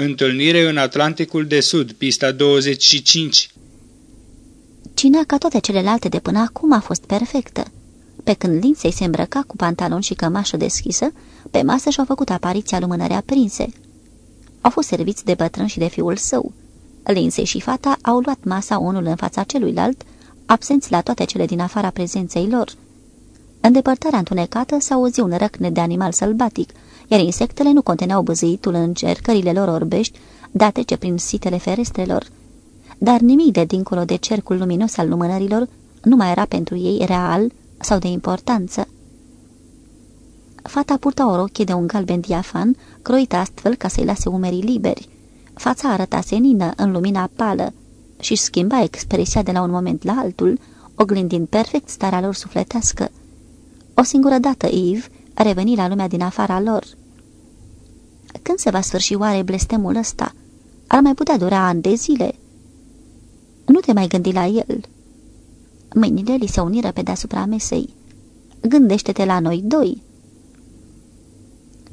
Întâlnire în Atlanticul de Sud, pista 25 Cina, ca toate celelalte de până acum, a fost perfectă. Pe când Lindsay se îmbrăca cu pantalon și cămașă deschisă, pe masă și-au făcut apariția lumânări aprinse. Au fost serviți de bătrân și de fiul său. Lindsay și fata au luat masa unul în fața celuilalt, absenți la toate cele din afara prezenței lor. În depărtarea întunecată s-a auzit un răcne de animal sălbatic, iar insectele nu conteneau băzâitul în încercările lor orbești, date ce prin sitele ferestrelor. Dar nimic de dincolo de cercul luminos al lumânărilor nu mai era pentru ei real sau de importanță. Fata purta o rochie de un galben diafan, croită astfel ca să-i lase umerii liberi. Fața arăta senină în lumina pală și schimba expresia de la un moment la altul, oglindind perfect starea lor sufletească. O singură dată Eve a revenit la lumea din afara lor. Când se va sfârși oare blestemul ăsta? Ar mai putea dura ani de zile. Nu te mai gândi la el. Mâinile li se uniră pe deasupra mesei. Gândește-te la noi doi.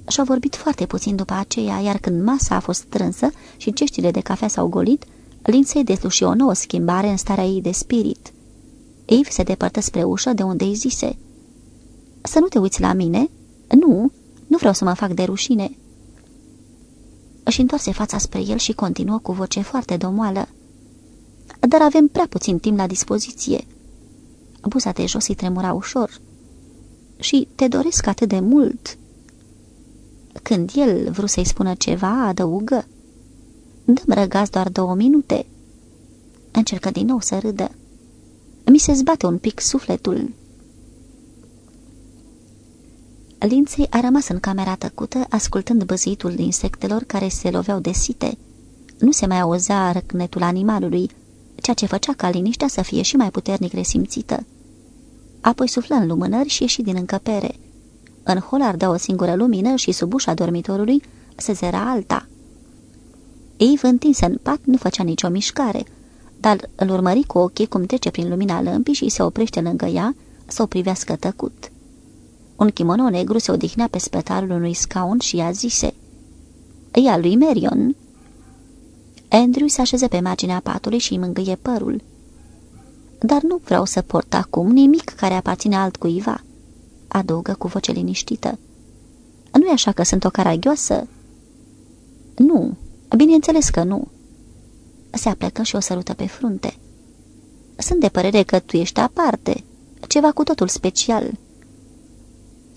Și-au vorbit foarte puțin după aceea, iar când masa a fost strânsă și ceștile de cafea s-au golit, Lindsay desluși o nouă schimbare în starea ei de spirit. Eve se depărtă spre ușă de unde îi zise Să nu te uiți la mine? Nu, nu vreau să mă fac de rușine." Își întoarse fața spre el și continuă cu voce foarte domoală. Dar avem prea puțin timp la dispoziție." Buza de jos îi tremura ușor. Și te doresc atât de mult." Când el vrut să-i spună ceva, adăugă. Dăm răgaz doar două minute." Încercă din nou să râdă. Mi se zbate un pic sufletul. Linței a rămas în camera tăcută, ascultând băzitul insectelor care se loveau de site. Nu se mai auzea răcnetul animalului, ceea ce făcea ca liniștea să fie și mai puternic resimțită. Apoi suflă în lumânări și ieși din încăpere. În hol ardea o singură lumină și sub ușa dormitorului se zera alta. Ei, întinsă în pat, nu făcea nicio mișcare, dar îl urmări cu ochii cum trece prin lumina lămpii și se oprește lângă ea să o privească tăcut. Un kimono negru se odihnea pe spătarul unui scaun și ea zise E al lui Marion." Andrew se așeze pe marginea patului și îi mângâie părul. Dar nu vreau să port acum nimic care aparține altcuiva," adăugă cu voce liniștită. Nu-i așa că sunt o caragioasă?" Nu, bineînțeles că nu." Se aplecă și o sărută pe frunte. Sunt de părere că tu ești aparte, ceva cu totul special."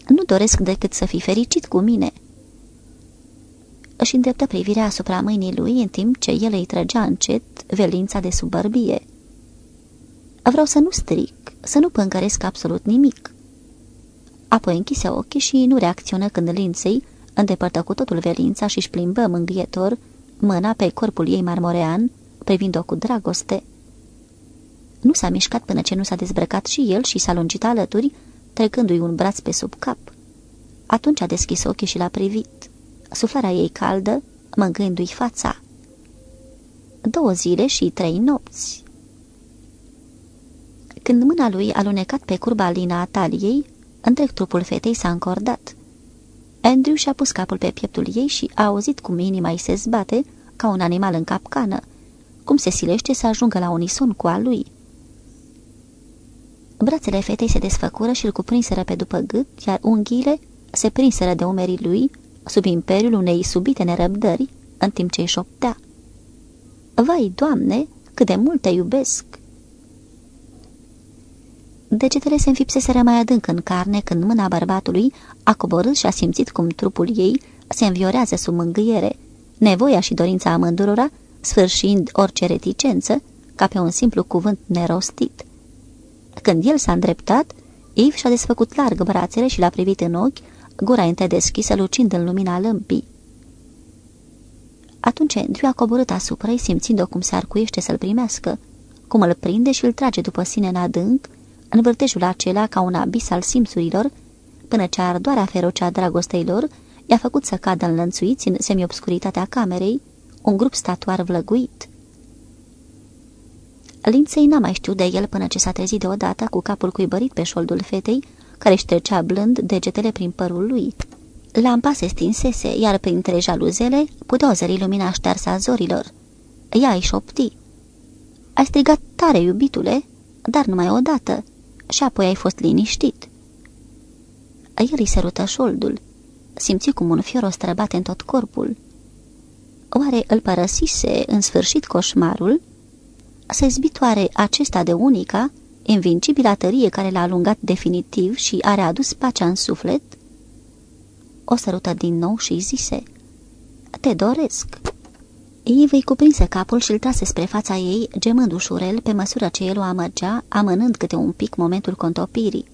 Nu doresc decât să fii fericit cu mine." Își îndreptă privirea asupra mâinii lui în timp ce el îi trăgea încet velința de sub bărbie. Vreau să nu stric, să nu pâncăresc absolut nimic." Apoi închise ochii și nu reacționă când linței îndepărtă cu totul velința și își plimbă mângâietor mâna pe corpul ei marmorean, privind-o cu dragoste. Nu s-a mișcat până ce nu s-a dezbrăcat și el și s-a lungit alături, trecându-i un braț pe sub cap. Atunci a deschis ochii și l-a privit. Suflarea ei caldă, mângâindu-i fața. Două zile și trei nopți. Când mâna lui a lunecat pe curba lina a taliei, întreg trupul fetei s-a încordat. Andrew și-a pus capul pe pieptul ei și a auzit cum inima îi se zbate, ca un animal în capcană, cum se silește să ajungă la unison cu a lui. Brațele fetei se desfăcură și îl cuprinseră pe după gât, iar unghiile se prinseră de umerii lui, sub imperiul unei subite nerăbdări, în timp ce îi șoptea. Vai, Doamne, cât de mult te iubesc!" Degetele se înfipseseră mai adânc în carne când mâna bărbatului a coborât și a simțit cum trupul ei se înviorează sub mângâiere, nevoia și dorința amândurora, sfârșind orice reticență, ca pe un simplu cuvânt nerostit. Când el s-a îndreptat, Eve și-a desfăcut larg brațele și l-a privit în ochi, gura înte deschisă lucind în lumina lămpii. Atunci Andrew a coborât asupra ei, simțind-o cum se arcuiește să-l primească, cum îl prinde și îl trage după sine în adânc, în vârtejul acela ca un abis al simțurilor, până ce ardoarea feroce a dragostei lor i-a făcut să cadă înlănțuiți în semiobscuritatea camerei, un grup statuar vlăguit. Linței n-a mai știut de el până ce s-a trezit deodată cu capul cuibărit pe șoldul fetei, care își trecea blând degetele prin părul lui. Lampa se stinsese, iar printre jaluzele puteau zări lumina ștearsă a zorilor. Ea îi șopti. Ai strigat tare, iubitule, dar numai odată, și apoi ai fost liniștit. El îi sărută șoldul. Simți cum un fior o străbate în tot corpul. Oare îl părăsise în sfârșit coșmarul? Se izbitoare acesta de unica, invincibila tărie care l-a alungat definitiv și a readus pacea în suflet? O sărută din nou și zise, Te doresc!" Eve îi cuprinse capul și îl trase spre fața ei, gemând ușurel pe măsură ce el o amărgea, amânând câte un pic momentul contopirii.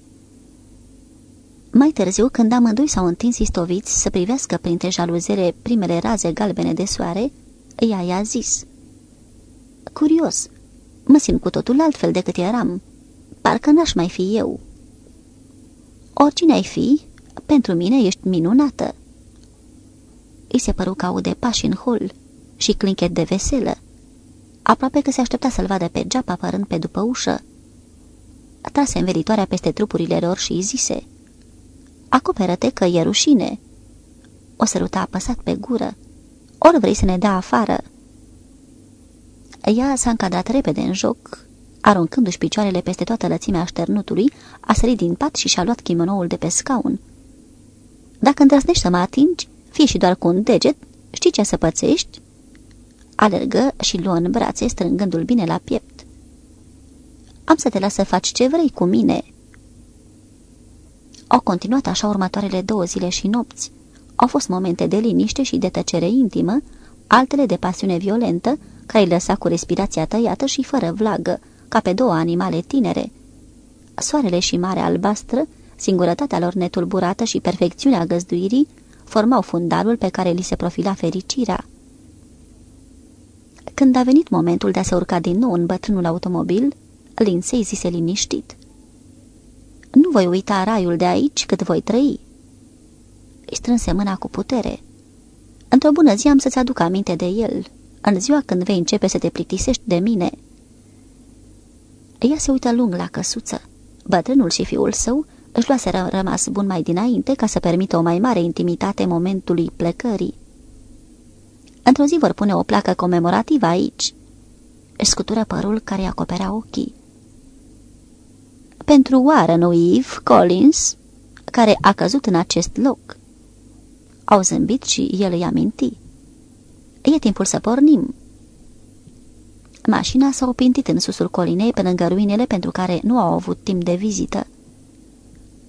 Mai târziu, când amândoi s-au întins istoviți să privească printre jaluzele primele raze galbene de soare, ea i-a zis Curios, mă simt cu totul altfel decât eram. Parcă n-aș mai fi eu." Oricine ai fi, pentru mine ești minunată." Îi se păru că aude pași în hol și clinchet de veselă. Aproape că se aștepta să-l vadă pe geap apărând pe după ușă. Trase învelitoarea peste trupurile lor și îi zise Acoperă-te că e rușine." O săruta apăsat pe gură. Ori vrei să ne dea afară?" Ea s-a încadrat repede în joc, aruncându-și picioarele peste toată lățimea așternutului, a sărit din pat și și-a luat chimonoul de pe scaun. Dacă îndrăznești să mă atingi, fie și doar cu un deget, știi ce să pățești?" Alergă și luă în brațe, strângându-l bine la piept. Am să te las să faci ce vrei cu mine." Au continuat așa următoarele două zile și nopți. Au fost momente de liniște și de tăcere intimă, altele de pasiune violentă, care îi lăsa cu respirația tăiată și fără vlagă, ca pe două animale tinere. Soarele și marea albastră, singurătatea lor netulburată și perfecțiunea găzduirii, formau fundalul pe care li se profila fericirea. Când a venit momentul de a se urca din nou în bătrânul automobil, Lindsay zise liniștit. Nu voi uita raiul de aici cât voi trăi." Îi strânse mâna cu putere. Într-o bună zi am să-ți aduc aminte de el, în ziua când vei începe să te plictisești de mine." Ea se uită lung la căsuță. Bătrânul și fiul său își luase rămas bun mai dinainte ca să permită o mai mare intimitate momentului plecării. Într-o zi vor pune o placă comemorativă aici. Își scutură părul care îi acoperea ochii. Pentru Warren Eve Collins, care a căzut în acest loc. Au zâmbit și el îi aminti. E timpul să pornim. Mașina s-a opintit în susul colinei pe lângă ruinele pentru care nu au avut timp de vizită.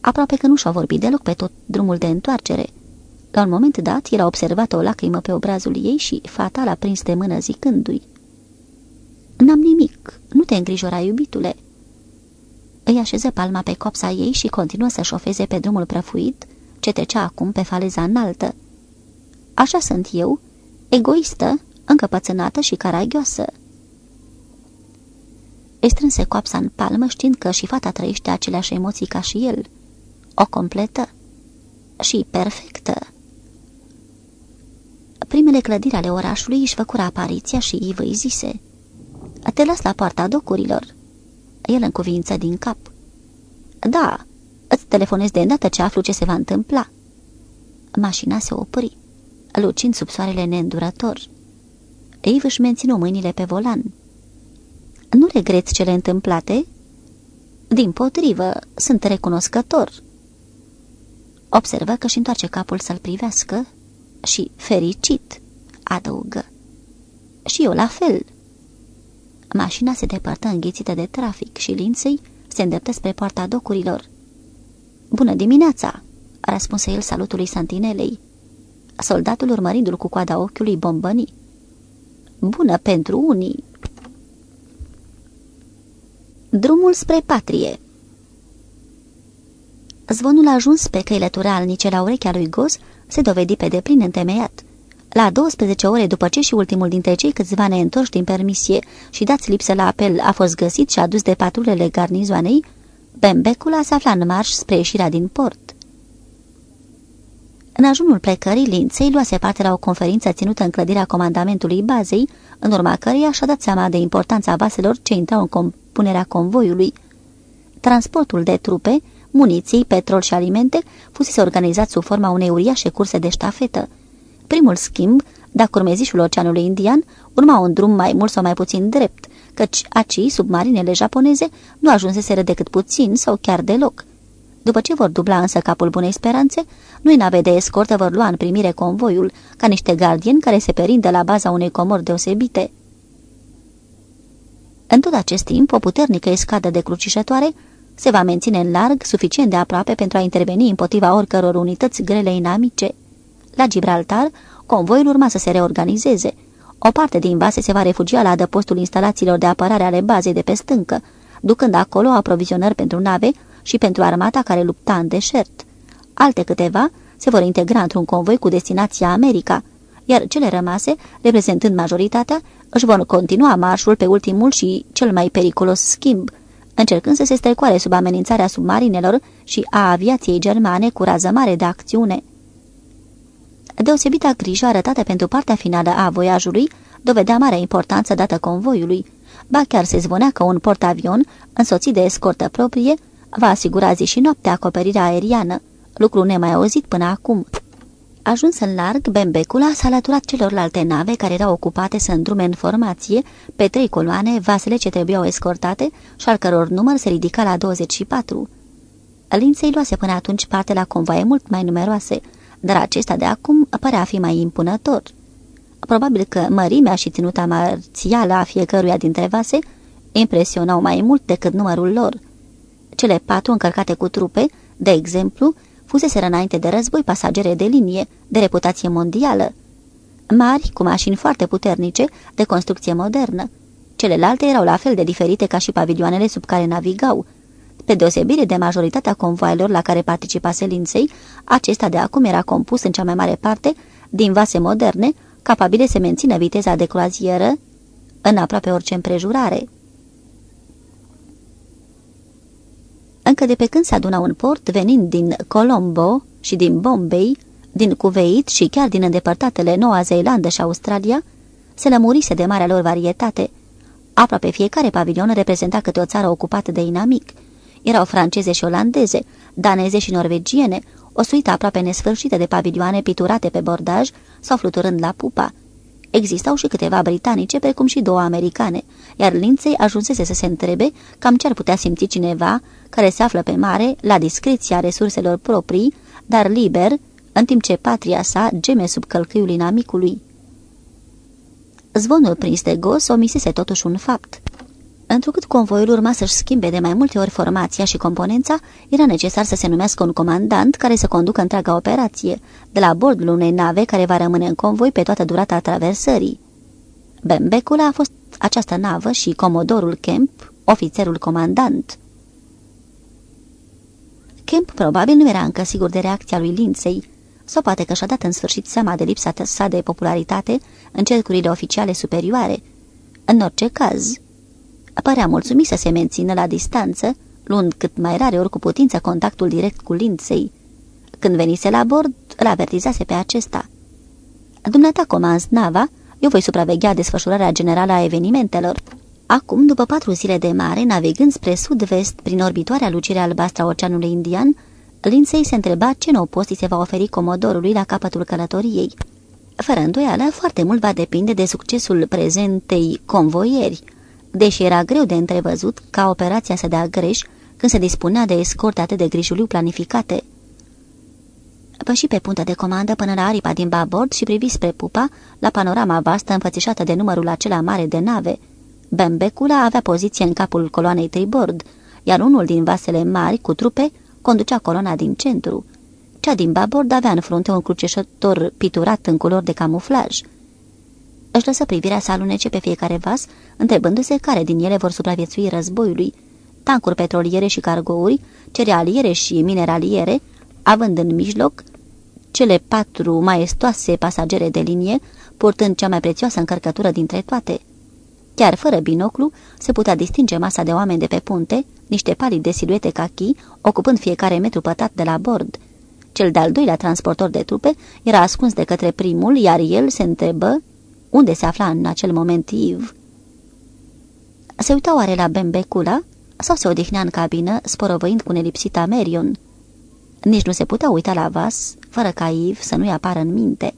Aproape că nu și-au vorbit deloc pe tot drumul de întoarcere. La un moment dat, el a observat o lacrimă pe obrazul ei și fata l-a prins de mână zicându-i N-am nimic, nu te îngrijora, iubitule." Îi așeză palma pe copsa ei și continuă să șofeze pe drumul prăfuit, ce trecea acum pe faleza înaltă. Așa sunt eu, egoistă, încăpățânată și caragioasă." Îi strânse coapsa în palmă știind că și fata trăiește aceleași emoții ca și el. O completă și perfectă. Primele clădiri ale orașului își făcură apariția și Ivă îi zise Te las la poarta docurilor." El în cuvință din cap. Da, îți telefonez de îndată ce aflu ce se va întâmpla." Mașina se opri, lucind sub soarele neîndurător. Ei își menținu mâinile pe volan. Nu regreți cele întâmplate?" Din potrivă, sunt recunoscător." Observă că și întoarce capul să-l privească și fericit, adăugă. Și eu la fel." Mașina se depărtă înghițită de trafic și linței se îndreptă spre poarta docurilor. Bună dimineața!" răspunse el salutului santinelei. Soldatul urmărindu-l cu coada ochiului bombăni. Bună pentru unii! Drumul spre patrie Zvonul ajuns pe căile turalnice la urechea lui Goz se dovedi pe deplin întemeiat. La 12 ore după ce și ultimul dintre cei câțiva neîntorși din permisie și dați lipsă la apel a fost găsit și adus de patrulele garnizoanei, Bembecula se afla în marș spre ieșirea din port. În ajunul plecării, Linței luase parte la o conferință ținută în clădirea comandamentului bazei, în urma căreia și-a dat seama de importanța vaselor ce intrau în compunerea convoiului. Transportul de trupe muniții, petrol și alimente, fusese organizat sub forma unei uriașe curse de ștafetă. Primul schimb, dacă urmezișul Oceanului Indian, urma un drum mai mult sau mai puțin drept, căci aci, submarinele japoneze, nu ajunseseră decât puțin sau chiar deloc. După ce vor dubla însă capul bunei speranțe, noi nave de escortă vor lua în primire convoiul, ca niște gardieni care se perindă la baza unei comori deosebite. În tot acest timp, o puternică escadă de crucișătoare se va menține în larg, suficient de aproape pentru a interveni împotriva oricăror unități grele inamice. La Gibraltar, convoiul urma să se reorganizeze. O parte din vase se va refugia la adăpostul instalațiilor de apărare ale bazei de pe stâncă, ducând acolo aprovizionări pentru nave și pentru armata care lupta în deșert. Alte câteva se vor integra într-un convoi cu destinația America, iar cele rămase, reprezentând majoritatea, își vor continua marșul pe ultimul și cel mai periculos schimb, încercând să se strecoare sub amenințarea submarinelor și a aviației germane cu rază mare de acțiune. Deosebita grijă arătată pentru partea finală a voiajului dovedea marea importanță dată convoiului, ba chiar se zvonea că un portavion, însoțit de escortă proprie, va asigura zi și noapte acoperirea aeriană, lucru nemai auzit până acum. Ajuns în larg, Bembecula s-a alăturat celorlalte nave care erau ocupate să îndrume în formație pe trei coloane vasele ce trebuiau escortate și al căror număr se ridica la 24. Linței luase până atunci parte la convoaie mult mai numeroase, dar acesta de acum părea a fi mai impunător. Probabil că mărimea și ținuta marțială a fiecăruia dintre vase impresionau mai mult decât numărul lor. Cele patru încărcate cu trupe, de exemplu, fuseseră înainte de război pasagere de linie, de reputație mondială. Mari, cu mașini foarte puternice, de construcție modernă. Celelalte erau la fel de diferite ca și pavilioanele sub care navigau. Pe deosebire de majoritatea convoailor la care participase Linței, acesta de acum era compus în cea mai mare parte din vase moderne, capabile să mențină viteza de croazieră în aproape orice împrejurare. Încă de pe când se adunau în port, venind din Colombo și din Bombay, din Cuveit și chiar din îndepărtatele Noua Zeelandă și Australia, se lămurise de marea lor varietate. Aproape fiecare pavilion reprezenta câte o țară ocupată de inamic. Erau franceze și olandeze, daneze și norvegiene, o suită aproape nesfârșită de pavilioane piturate pe bordaj sau fluturând la pupa. Existau și câteva britanice, precum și două americane, iar Linței ajunsese să se întrebe cam ce ar putea simți cineva care se află pe mare, la discreția resurselor proprii, dar liber, în timp ce patria sa geme sub călcâiul inamicului. Zvonul prins de gos omisese totuși un fapt. Întrucât convoiul urma să-și schimbe de mai multe ori formația și componența, era necesar să se numească un comandant care să conducă întreaga operație, de la bordul unei nave care va rămâne în convoi pe toată durata traversării. Bembecula a fost această navă și comodorul Kemp, ofițerul comandant. Kemp probabil nu era încă sigur de reacția lui Lindsay, sau poate că și-a dat în sfârșit seama de lipsa sa de popularitate în cercurile oficiale superioare. În orice caz, părea mulțumit să se mențină la distanță, luând cât mai rare ori cu putință contactul direct cu Lindsay. Când venise la bord, îl avertizase pe acesta. Dumneata comanzi nava, eu voi supraveghea desfășurarea generală a evenimentelor. Acum, după patru zile de mare, navigând spre sud-vest prin orbitoarea lucire albastră a Oceanului Indian, Lindsay se întreba ce nou post îi se va oferi comodorului la capătul călătoriei. Fără îndoială, foarte mult va depinde de succesul prezentei convoieri, deși era greu de întrevăzut ca operația să dea greș când se dispunea de escorte atât de grijuliu planificate. Păși pe puntă de comandă până la aripa din babord și privi spre pupa, la panorama vastă înfățișată de numărul acela mare de nave. Bembecula avea poziție în capul coloanei tribord, iar unul din vasele mari, cu trupe, conducea coloana din centru. Cea din babord avea în frunte un cruceșător piturat în culori de camuflaj. Își lăsă privirea să alunece pe fiecare vas, întrebându-se care din ele vor supraviețui războiului. Tancuri petroliere și cargouri, cerealiere și mineraliere, având în mijloc cele patru maestoase pasagere de linie, purtând cea mai prețioasă încărcătură dintre toate. Chiar fără binoclu, se putea distinge masa de oameni de pe punte, niște palii de siluete cachi, ocupând fiecare metru pătrat de la bord. Cel de-al doilea transportor de trupe era ascuns de către primul, iar el se întrebă unde se afla în acel moment Iv. Se uita oare la Bembecula, sau se odihnea în cabină, sporovăind cu nelipsita Merion. Nici nu se putea uita la vas, fără ca Iv să nu-i apară în minte.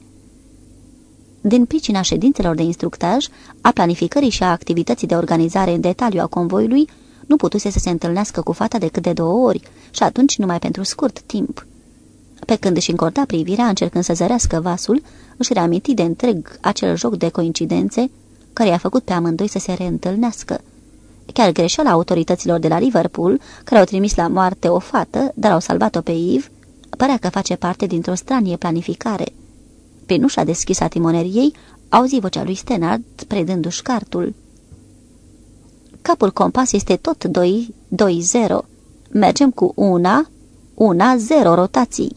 Din pricina ședințelor de instructaj, a planificării și a activității de organizare în detaliu a convoiului, nu putuse să se întâlnească cu fata decât de două ori și atunci numai pentru scurt timp. Pe când își încorda privirea încercând să zărească vasul, își reaminti de întreg acel joc de coincidențe care i-a făcut pe amândoi să se reîntâlnească. Chiar greșeala autorităților de la Liverpool, care au trimis la moarte o fată, dar au salvat-o pe Eve, părea că face parte dintr-o stranie planificare. Prin ușa deschisă a timoneriei, auzi vocea lui Stenard predându-și cartul. Capul compas este tot 2-2-0. Mergem cu una, una, zero rotații.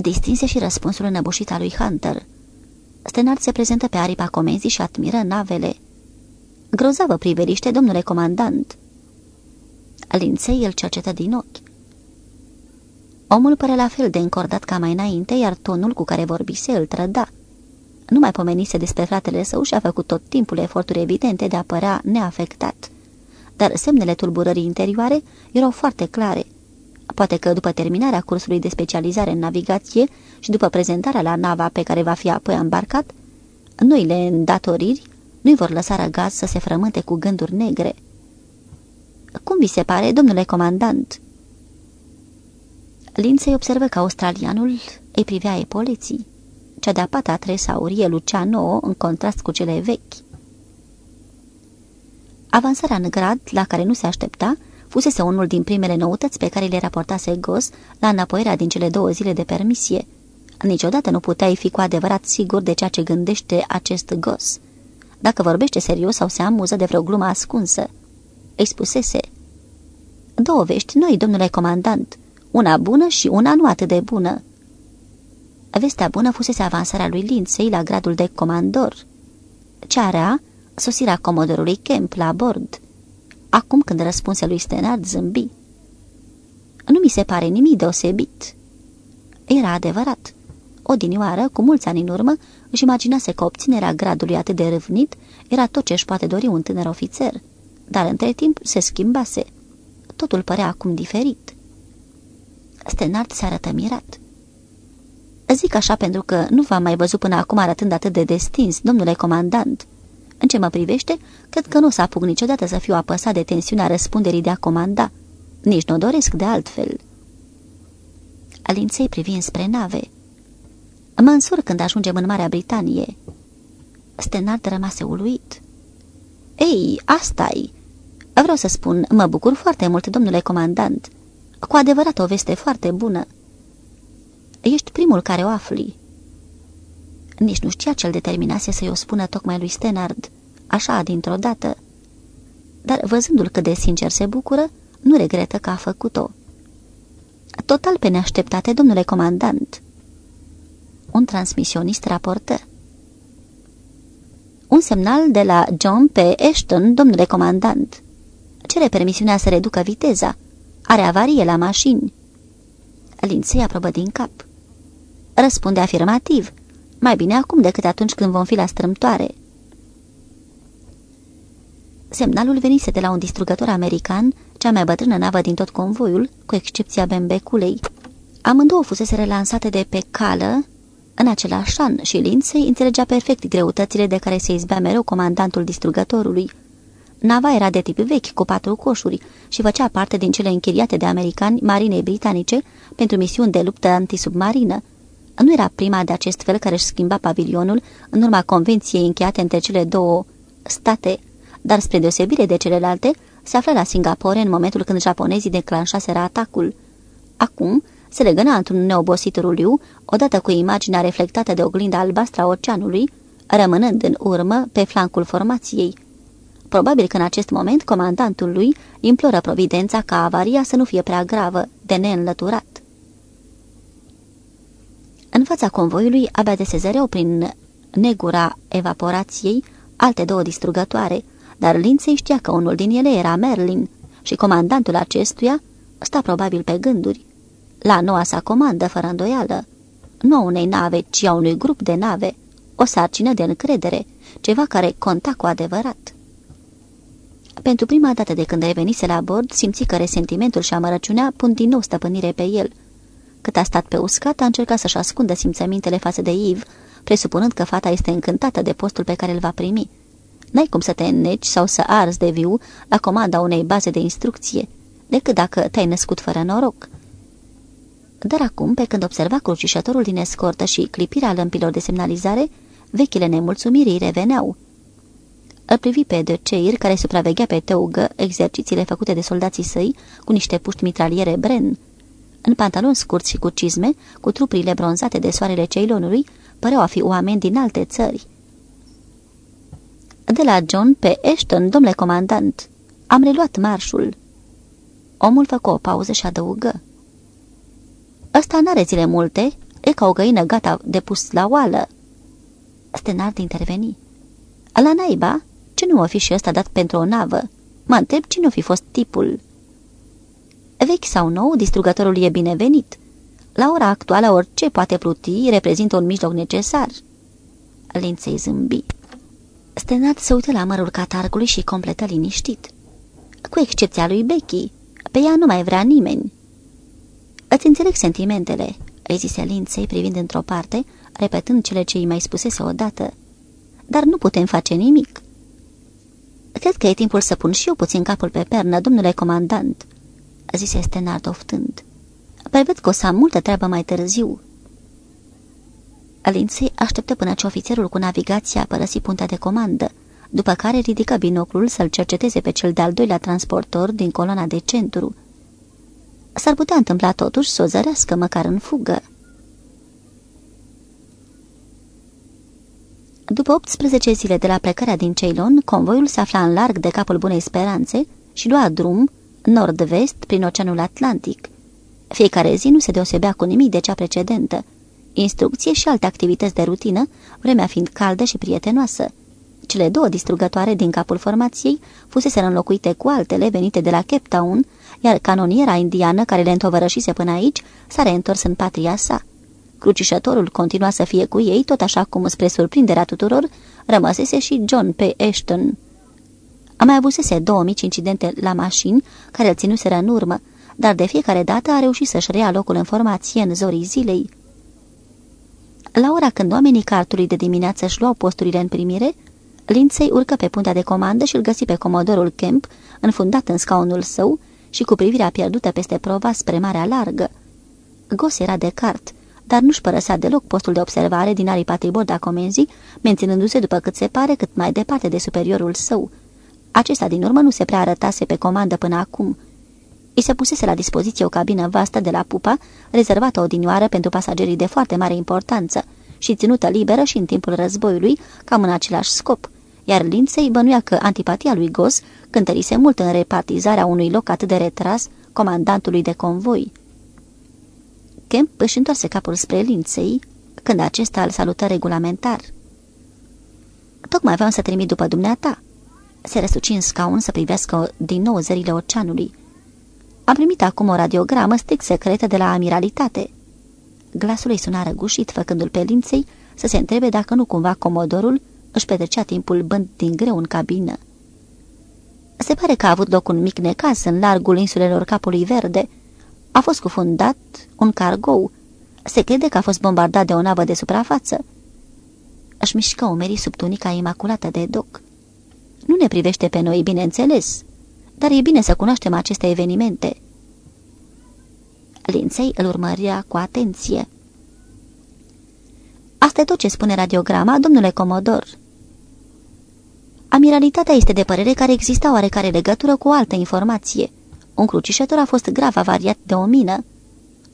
Distinse și răspunsul înăbușit al lui Hunter. Stenard se prezentă pe aripa comenzii și admiră navele. Grozavă priveliște, domnule comandant. Linței îl cercetă din ochi. Omul părea la fel de încordat ca mai înainte, iar tonul cu care vorbise îl trăda. Nu mai pomenise despre fratele său și a făcut tot timpul eforturi evidente de a părea neafectat. Dar semnele tulburării interioare erau foarte clare. Poate că după terminarea cursului de specializare în navigație și după prezentarea la nava pe care va fi apoi îmbarcat, noile îndatoriri nu-i vor lăsa răgaz să se frământe cu gânduri negre. Cum vi se pare, domnule comandant?" Linței observă că australianul îi privea epoleții. Cea de-a patra tresaurie lucea nouă în contrast cu cele vechi. Avansarea în grad, la care nu se aștepta, fusese unul din primele noutăți pe care le raportase Gos la înapoierea din cele două zile de permisie. Niciodată nu puteai fi cu adevărat sigur de ceea ce gândește acest Gos. Dacă vorbește serios sau se amuză de vreo glumă ascunsă. Îi spusese, Două vești noi, domnule comandant, una bună și una nu atât de bună. Vestea bună fusese avansarea lui Lindsay la gradul de comandor. Cea rea, sosirea comodorului Kemp la bord. Acum când răspunse lui Stenard zâmbi. Nu mi se pare nimic deosebit. Era adevărat. Odinioară, cu mulți ani în urmă, își imaginase că obținerea gradului atât de râvnit era tot ce își poate dori un tânăr ofițer. Dar între timp se schimbase. Totul părea acum diferit. Stenard se arătă mirat. Zic așa pentru că nu v-am mai văzut până acum arătând atât de destins, domnule comandant. În ce mă privește, cred că nu s-a apuc niciodată să fiu apăsat de tensiunea răspunderii de a comanda. Nici nu doresc de altfel. Alinței privind spre nave. Mă însur când ajungem în Marea Britanie. Stenard rămase uluit. Ei, asta-i! Vreau să spun, mă bucur foarte mult, domnule comandant. Cu adevărat o veste foarte bună. Ești primul care o afli. Nici nu știa ce-l determinase să-i o spună tocmai lui Stenard, așa dintr-o dată. Dar văzându-l cât de sincer se bucură, nu regretă că a făcut-o. Total pe neașteptate, domnule comandant. Un transmisionist raportă. Un semnal de la John P. Ashton, domnule comandant. Cere permisiunea să reducă viteza. Are avarie la mașini. Linței aprobă din cap. Răspunde afirmativ. Mai bine acum decât atunci când vom fi la strâmtoare. Semnalul venise de la un distrugător american, cea mai bătrână navă din tot convoiul, cu excepția Bembeculei. Amândouă fusese relansate de pe cală în același an și Lindsay înțelegea perfect greutățile de care se izbea mereu comandantul distrugătorului. Nava era de tip vechi, cu patru coșuri, și făcea parte din cele închiriate de americani marinei britanice pentru misiuni de luptă antisubmarină. Nu era prima de acest fel care își schimba pavilionul în urma convenției încheiate între cele două state, dar spre deosebire de celelalte, se afla la Singapore în momentul când japonezii declanșaseră atacul. Acum, se legăna într-un neobosit ruliu, odată cu imaginea reflectată de oglinda albastră a oceanului, rămânând în urmă pe flancul formației. Probabil că în acest moment comandantul lui imploră providența ca avaria să nu fie prea gravă, de neînlăturat. În fața convoiului abia desezăreau prin negura evaporației alte două distrugătoare, dar Lindsay știa că unul din ele era Merlin și comandantul acestuia sta probabil pe gânduri. La noua sa comandă, fără îndoială, nu a unei nave, ci a unui grup de nave, o sarcină de încredere, ceva care conta cu adevărat. Pentru prima dată de când revenise la bord, simți că resentimentul și amărăciunea pun din nou stăpânire pe el. Cât a stat pe uscat, a încercat să-și ascundă simțămintele față de Yves, presupunând că fata este încântată de postul pe care îl va primi. N-ai cum să te înneci sau să arzi de viu la comanda unei baze de instrucție, decât dacă te-ai născut fără noroc. Dar acum, pe când observa crucișătorul din escortă și clipirea lămpilor de semnalizare, vechile nemulțumiri reveneau. Îl privi pe de Ceir, care supraveghea pe teugă exercițiile făcute de soldații săi cu niște puști mitraliere Bren. În pantaloni scurți și cu cizme, cu trupurile bronzate de soarele Ceilonului, păreau a fi oameni din alte țări. De la John pe Ashton, domnule comandant, am reluat marșul. Omul făcu o pauză și adăugă. Ăsta n-are zile multe, e ca o găină gata de pus la oală. Stenard interveni. La naiba, ce nu o fi și ăsta dat pentru o navă? Mă întreb cine o fi fost tipul. Vechi sau nou, distrugătorul e binevenit. La ora actuală, orice poate pluti reprezintă un mijloc necesar. Linței zâmbi. Stenard se uită la mărul catargului și completă liniștit. Cu excepția lui Becky, pe ea nu mai vrea nimeni. Îți înțeleg sentimentele," îi zise Linței privind într-o parte, repetând cele ce îi mai spusese odată. Dar nu putem face nimic." Cred că e timpul să pun și eu puțin capul pe pernă, domnule comandant," zise Stenard oftând. Prevăd că o să am multă treabă mai târziu." Linței așteptă până ce ofițerul cu navigația părăsi puntea de comandă, după care ridică binoclul să-l cerceteze pe cel de-al doilea transportor din coloana de centru. S-ar putea întâmpla totuși să o zărească măcar în fugă. După 18 zile de la plecarea din Ceylon, convoiul se afla în larg de capul Bunei Speranțe și lua drum nord-vest prin Oceanul Atlantic. Fiecare zi nu se deosebea cu nimic de cea precedentă. Instrucție și alte activități de rutină, vremea fiind caldă și prietenoasă. Cele două distrugătoare din capul formației fusese înlocuite cu altele venite de la Cape Town, iar canoniera indiană care le întovărășise până aici s-a reîntors în patria sa. Crucișătorul continua să fie cu ei, tot așa cum, spre surprinderea tuturor, rămăsese și John P. Ashton. A mai avusese două mici incidente la mașini, care îl ținuseră în urmă, dar de fiecare dată a reușit să-și rea locul în formație în zorii zilei. La ora când oamenii cartului de dimineață își luau posturile în primire, Lindsay urcă pe puntea de comandă și îl găsi pe comodorul Kemp, înfundat în scaunul său și cu privirea pierdută peste prova spre marea largă. Gos era de cart, dar nu-și părăsea deloc postul de observare din aripa tribord a comenzii, menținându-se după cât se pare cât mai departe de superiorul său. Acesta din urmă nu se prea arătase pe comandă până acum. Îi se pusese la dispoziție o cabină vastă de la pupa, rezervată odinioară pentru pasagerii de foarte mare importanță și ținută liberă și în timpul războiului, cam în același scop, iar Lindsay bănuia că antipatia lui Gos cântărise mult în repartizarea unui loc atât de retras comandantului de convoi. Kemp își întoarse capul spre Lindsay, când acesta îl salută regulamentar. Tocmai vreau să trimit după dumneata." Se răsuci în scaun să privească din nou zările oceanului. Am primit acum o radiogramă strict secretă de la amiralitate." Glasul îi suna răgușit, făcându-l pe Lindsay să se întrebe dacă nu cumva comodorul își petrecea timpul bând din greu în cabină. Se pare că a avut loc un mic necaz în largul insulelor Capului Verde. A fost cufundat un cargou. Se crede că a fost bombardat de o navă de suprafață. Își mișcă umerii sub tunica imaculată de doc. Nu ne privește pe noi, bineînțeles, dar e bine să cunoaștem aceste evenimente. Linței îl urmărea cu atenție. Asta e tot ce spune radiograma, domnule Comodor. Amiralitatea este de părere că exista oarecare legătură cu o altă informație. Un crucișător a fost grav avariat de o mină,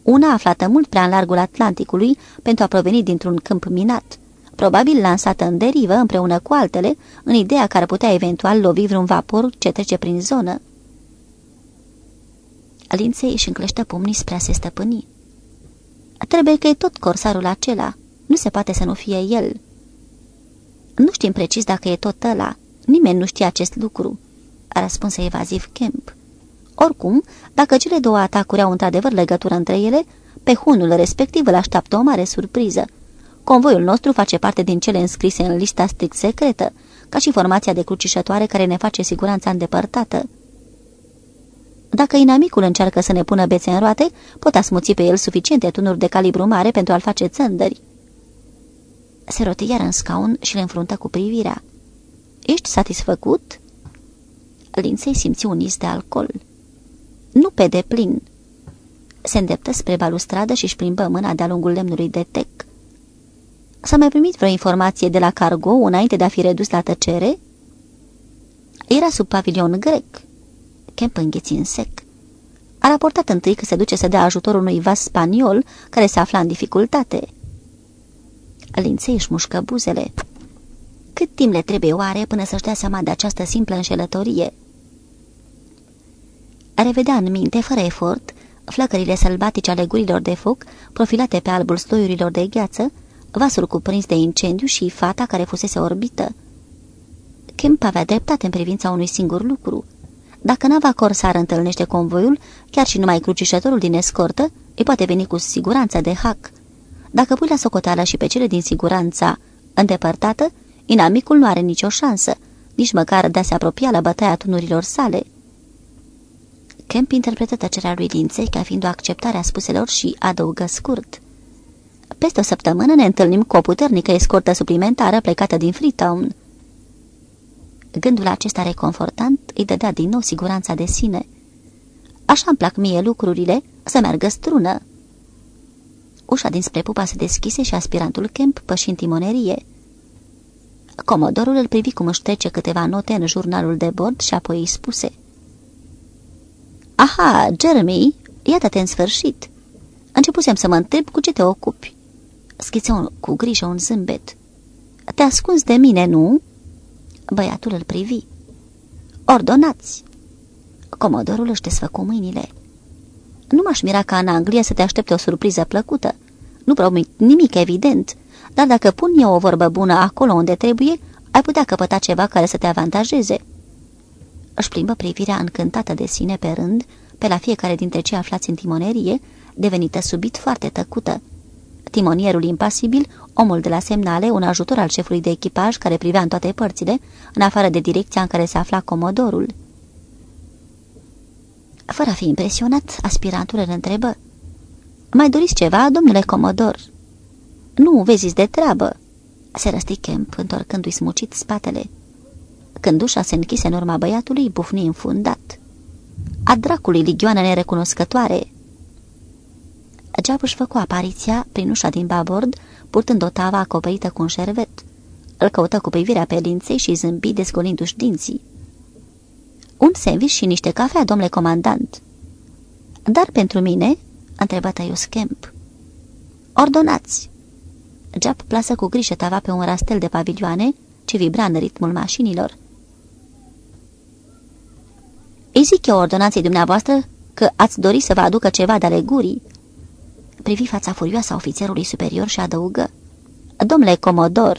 una aflată mult prea în largul Atlanticului pentru a proveni dintr-un câmp minat, probabil lansată în derivă împreună cu altele, în ideea că ar putea eventual lovi vreun vapor ce trece prin zonă. Linței își înclește pumnii spre a se stăpâni. Trebuie că e tot corsarul acela. Nu se poate să nu fie el. Nu știm precis dacă e tot ăla. Nimeni nu știe acest lucru, a răspuns evaziv Kemp. Oricum, dacă cele două atacuri au într-adevăr legătură între ele, pe hunul respectiv îl așteaptă o mare surpriză. Convoiul nostru face parte din cele înscrise în lista strict secretă, ca și formația de crucișătoare care ne face siguranța îndepărtată. Dacă inamicul încearcă să ne pună bețe în roate, pot asmuți pe el suficiente tunuri de calibru mare pentru a-l face țândări. Se rote iar în scaun și le înfruntă cu privirea. Ești satisfăcut?" Linței simți un is de alcool. Nu pe deplin." Se îndreptă spre balustradă și își plimbă mâna de-a lungul lemnului de tec. S-a mai primit vreo informație de la cargo înainte de a fi redus la tăcere?" Era sub pavilion grec." Kemp îngheți în sec. A raportat întâi că se duce să dea ajutor unui vas spaniol care se afla în dificultate. Linței își mușcă buzele. Cât timp le trebuie oare până să-și dea seama de această simplă înșelătorie? Revedea în minte, fără efort, flăcările sălbatice ale gurilor de foc, profilate pe albul sloiurilor de gheață, vasul cuprins de incendiu și fata care fusese orbită. Kemp avea dreptate în privința unui singur lucru. Dacă nava Corsar întâlnește convoiul, chiar și numai crucișătorul din escortă, îi poate veni cu siguranță de hack. Dacă pui la socoteală și pe cele din siguranța îndepărtată, inamicul nu are nicio șansă, nici măcar de a se apropia la bătaia tunurilor sale. Kemp interpretă tăcerea lui Linței ca fiind o acceptare a spuselor și adăugă scurt. Peste o săptămână ne întâlnim cu o puternică escortă suplimentară plecată din Freetown. Gândul acesta reconfortant îi dădea din nou siguranța de sine. Așa îmi plac mie lucrurile, să meargă strună. Ușa dinspre pupa se deschise și aspirantul Kemp păși în timonerie. Comodorul îl privi cum își trece câteva note în jurnalul de bord și apoi îi spuse. Aha, Jeremy, iată-te în sfârșit. Începusem să mă întreb cu ce te ocupi. Schiță cu grijă un zâmbet. Te ascunzi de mine, nu?" Băiatul îl privi. Ordonați!" Comodorul își desfăcu mâinile. Nu m-aș mira ca în Anglia să te aștepte o surpriză plăcută. Nu promit nimic evident, dar dacă pun eu o vorbă bună acolo unde trebuie, ai putea căpăta ceva care să te avantajeze." Își plimbă privirea încântată de sine pe rând, pe la fiecare dintre cei aflați în timonerie, devenită subit foarte tăcută. Timonierul impasibil, omul de la semnale, un ajutor al șefului de echipaj care privea în toate părțile, în afară de direcția în care se afla comodorul. Fără a fi impresionat, aspirantul îl întrebă. Mai doriți ceva, domnule comodor?" Nu, vezi de treabă," se răsti Kemp, întorcându-i smucit spatele. Când ușa se închise în urma băiatului, bufni înfundat. A dracului ligioană nerecunoscătoare!" Geab își făcu apariția prin ușa din babord, purtând o tavă acoperită cu un șervet. Îl căută cu privirea pe linței și zâmbi desgolindu-și dinții. Un sandwich și niște cafea, domnule comandant." Dar pentru mine?" întrebă Tăius Kemp. Ordonați!" Geap plasă cu grijă tava pe un rastel de pavilioane ce vibra în ritmul mașinilor. Îi zic eu ordonației dumneavoastră că ați dori să vă aducă ceva de ale gurii." Privi fața furioasă a ofițerului superior și adăugă. Domnule Comodor!"